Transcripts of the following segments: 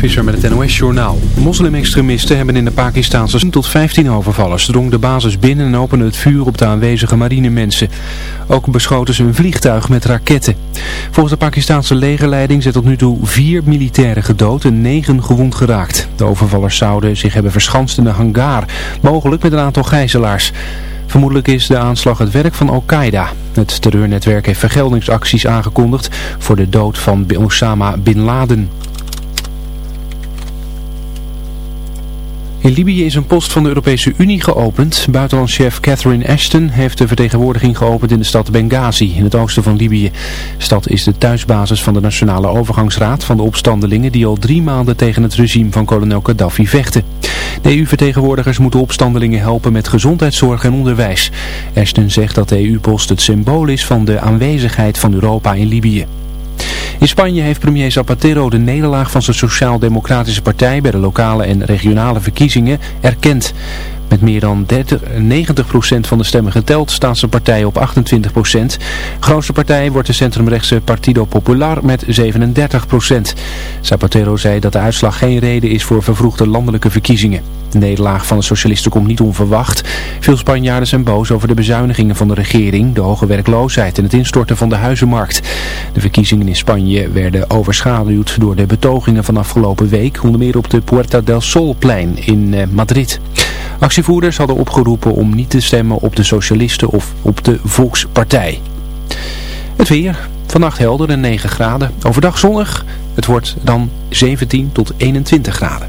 Visser met het NOS-journaal. Moslim-extremisten hebben in de Pakistanse tot 15 overvallers drong de basis binnen en openden het vuur op de aanwezige marinemensen. Ook beschoten ze een vliegtuig met raketten. Volgens de Pakistanse legerleiding zijn tot nu toe vier militairen gedood en negen gewond geraakt. De overvallers zouden zich hebben verschanst in een hangar, mogelijk met een aantal gijzelaars. Vermoedelijk is de aanslag het werk van Al-Qaeda. Het terreurnetwerk heeft vergeldingsacties aangekondigd voor de dood van Osama Bin Laden. In Libië is een post van de Europese Unie geopend. Buitenlandchef Catherine Ashton heeft de vertegenwoordiging geopend in de stad Benghazi, in het oosten van Libië. De stad is de thuisbasis van de Nationale Overgangsraad van de opstandelingen die al drie maanden tegen het regime van kolonel Gaddafi vechten. De EU-vertegenwoordigers moeten opstandelingen helpen met gezondheidszorg en onderwijs. Ashton zegt dat de EU-post het symbool is van de aanwezigheid van Europa in Libië. In Spanje heeft premier Zapatero de nederlaag van zijn sociaal-democratische partij bij de lokale en regionale verkiezingen erkend. Met meer dan 30, 90% van de stemmen geteld staat zijn partij op 28%. Grootste partij wordt de centrumrechtse Partido Popular met 37%. Zapatero zei dat de uitslag geen reden is voor vervroegde landelijke verkiezingen. De nederlaag van de socialisten komt niet onverwacht. Veel Spanjaarden zijn boos over de bezuinigingen van de regering, de hoge werkloosheid en het instorten van de huizenmarkt. De verkiezingen in Spanje werden overschaduwd door de betogingen van afgelopen week, onder meer op de Puerta del Solplein in eh, Madrid. Actievoerders hadden opgeroepen om niet te stemmen op de socialisten of op de Volkspartij. Het weer, vannacht helder en 9 graden. Overdag zonnig, het wordt dan 17 tot 21 graden.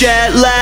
Jet lag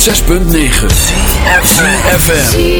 106.9 FM.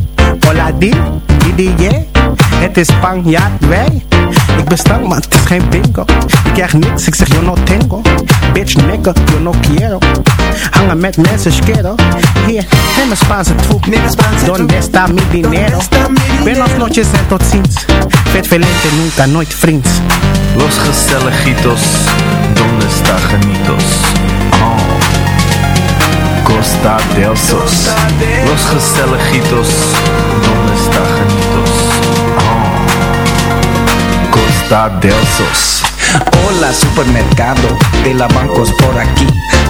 Daddy, die het is Spanjaard, wij. Ik ben stank, maar het is geen bingo. Ik krijg niks, ik zeg yo no tengo. Bitch nigga, yo no quiero. Hangen met mensen, schero. Hier, neem een Spaanse troep. Donde está mi dinero? Buenos noches en tot ziens. Vet velente, nunca, nooit vriends. Los gezelligitos, donde está genitos? Oh. Costa del Sos. Los gezelligitos, donde está genitos? Oh. Costa del Sos. Hola supermercado, de la bancos por aquí.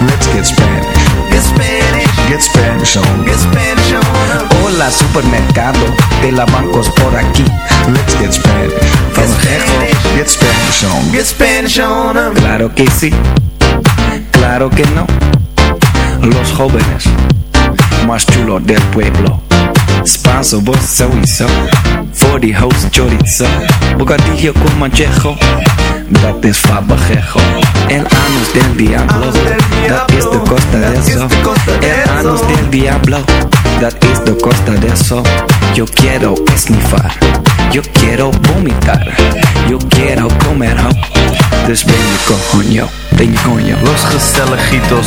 Let's get Spanish. Get Spanish. Get Spanish on. Get Spanish on. Hola supermercado, de la bancos por aquí. Let's get Spanish. From Mexico. Get Spanish on. Get Spanish on. em. Claro que sí, claro que no. Los jóvenes más chulos del pueblo. Spanso, vos. Voor die host chorizo. Bocadillo con manchejo. Dat is fabajejo. El anus del diablo. Dat is de costa de eso. El anus del diablo. Dat is de costa de eso. Yo quiero esnifar. Yo quiero vomitar. Yo quiero comer ho. Dus ben je coño. Ben je coño. Los gezelligitos,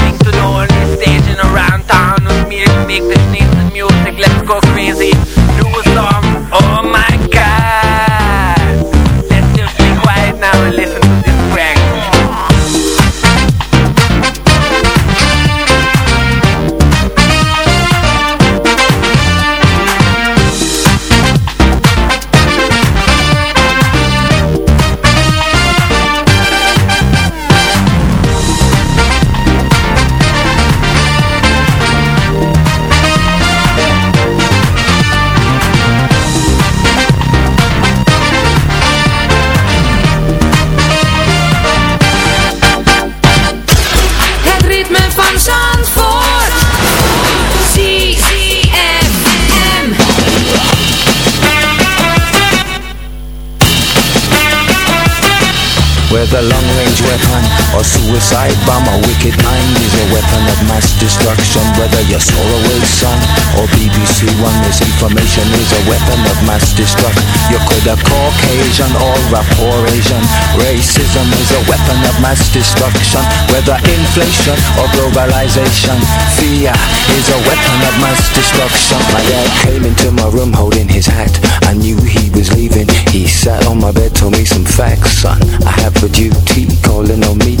to the around town with me to make this nice music. Let's go crazy. Or suicide bomb, a wicked mind is a weapon of mass destruction. Whether you're Solarway son or BBC One, misinformation is a weapon of mass destruction. You could a Caucasian or a poor Asian. Racism is a weapon of mass destruction. Whether inflation or globalization, fear is a weapon of mass destruction. My dad came into my room holding his hat. I knew he was leaving. He sat on my bed, told me some facts, son. I have a duty calling on me.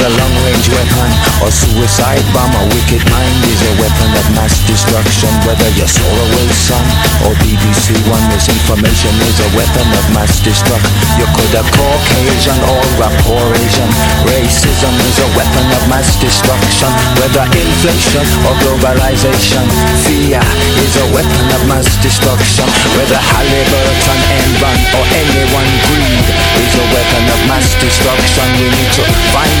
Whether long range weapon or suicide bomb, a wicked mind is a weapon of mass destruction. Whether you're Solarway son or BBC One, misinformation is a weapon of mass destruction. You could have Caucasian or a poor Asian. Racism is a weapon of mass destruction. Whether inflation or globalization, fear is a weapon of mass destruction. Whether Halliburton, Enron or anyone greed is a weapon of mass destruction. We need to find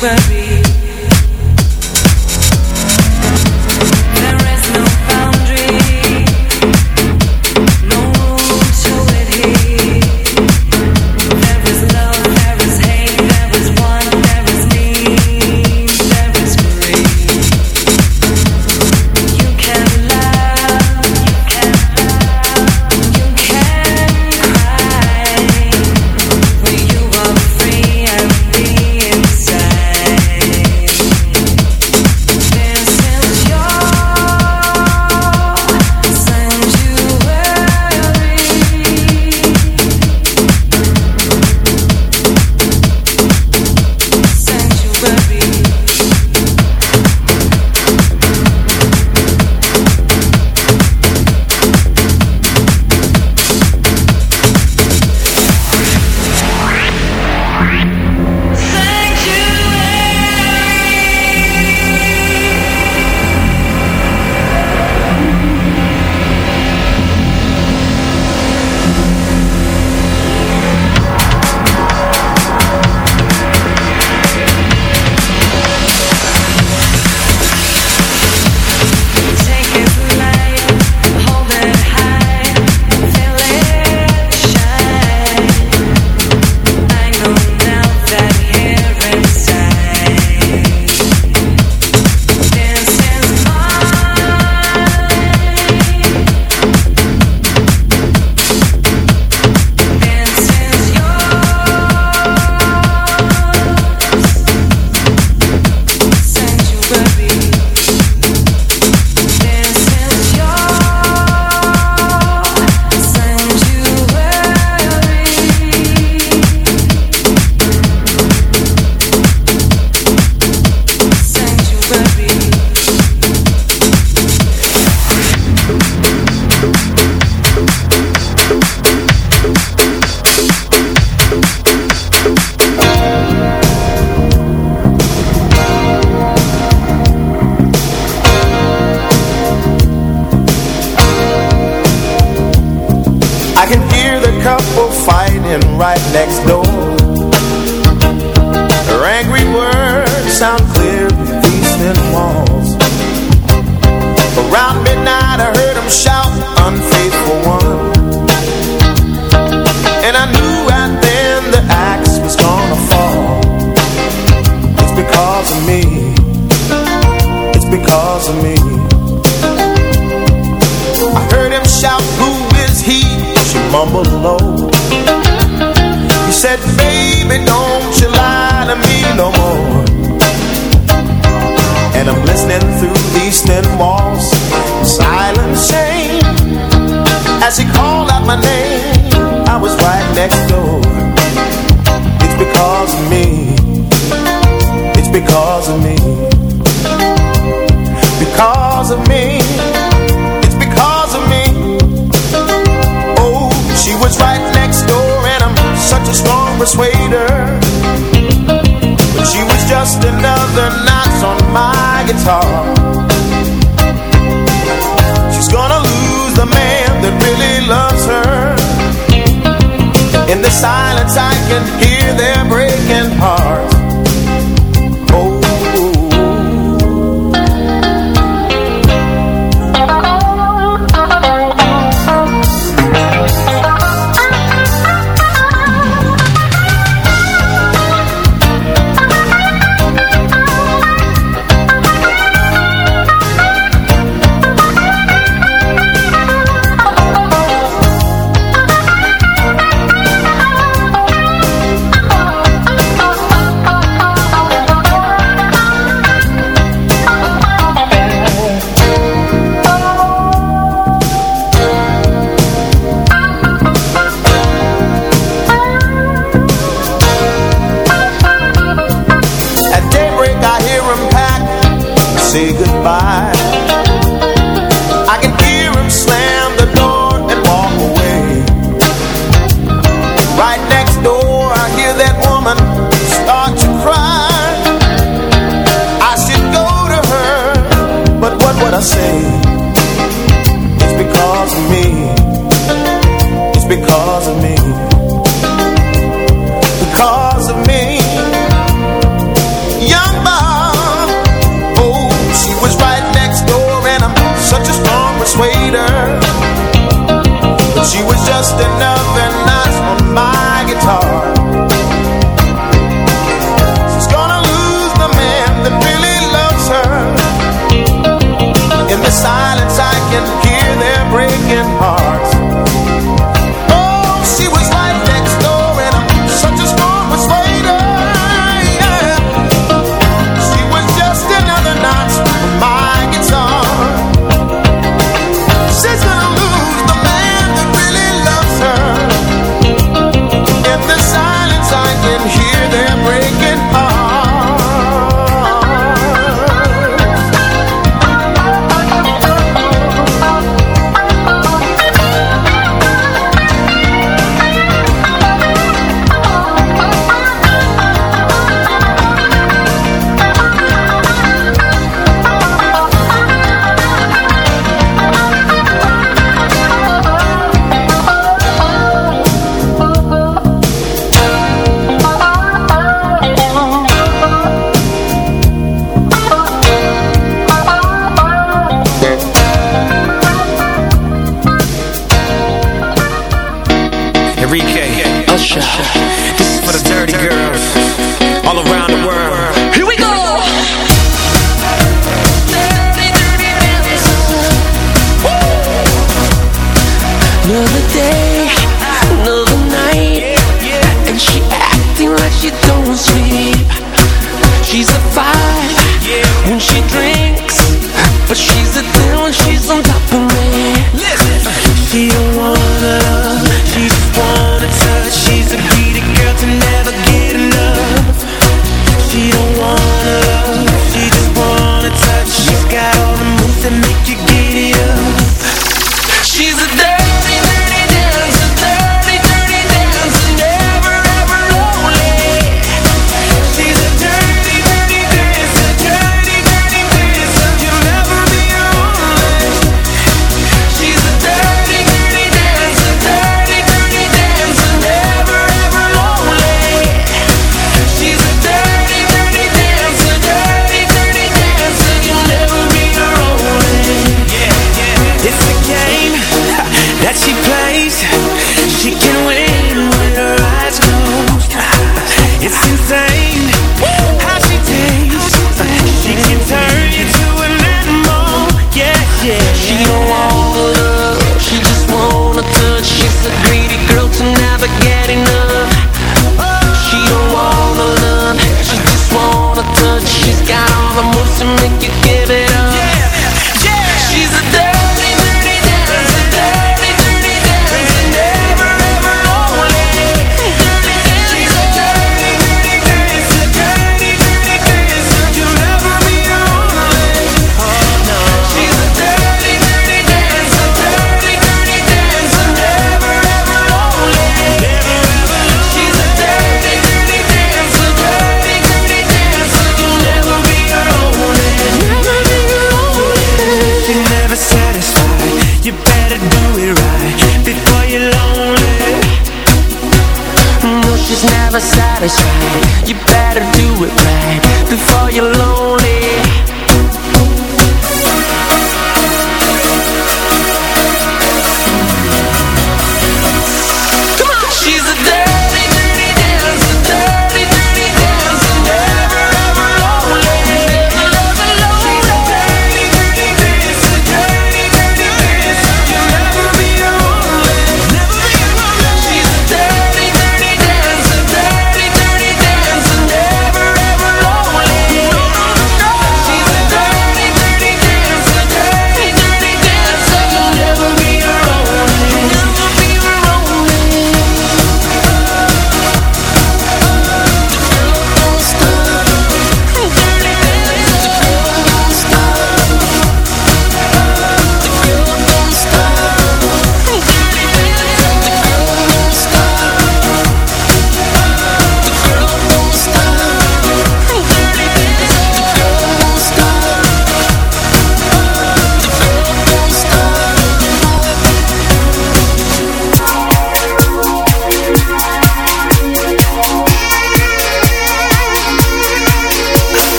worry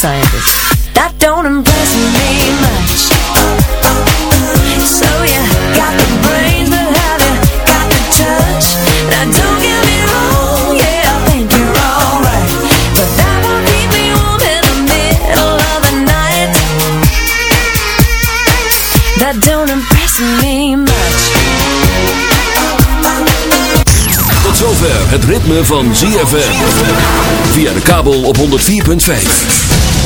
scientist That don't impress me much So you got the brains, but have you got the touch? Now don't get me wrong, yeah, I think you're alright But that won't keep me warm in the middle of the night That don't impress me much Tot zover het ritme van ZFM. Via de kabel op 104.5.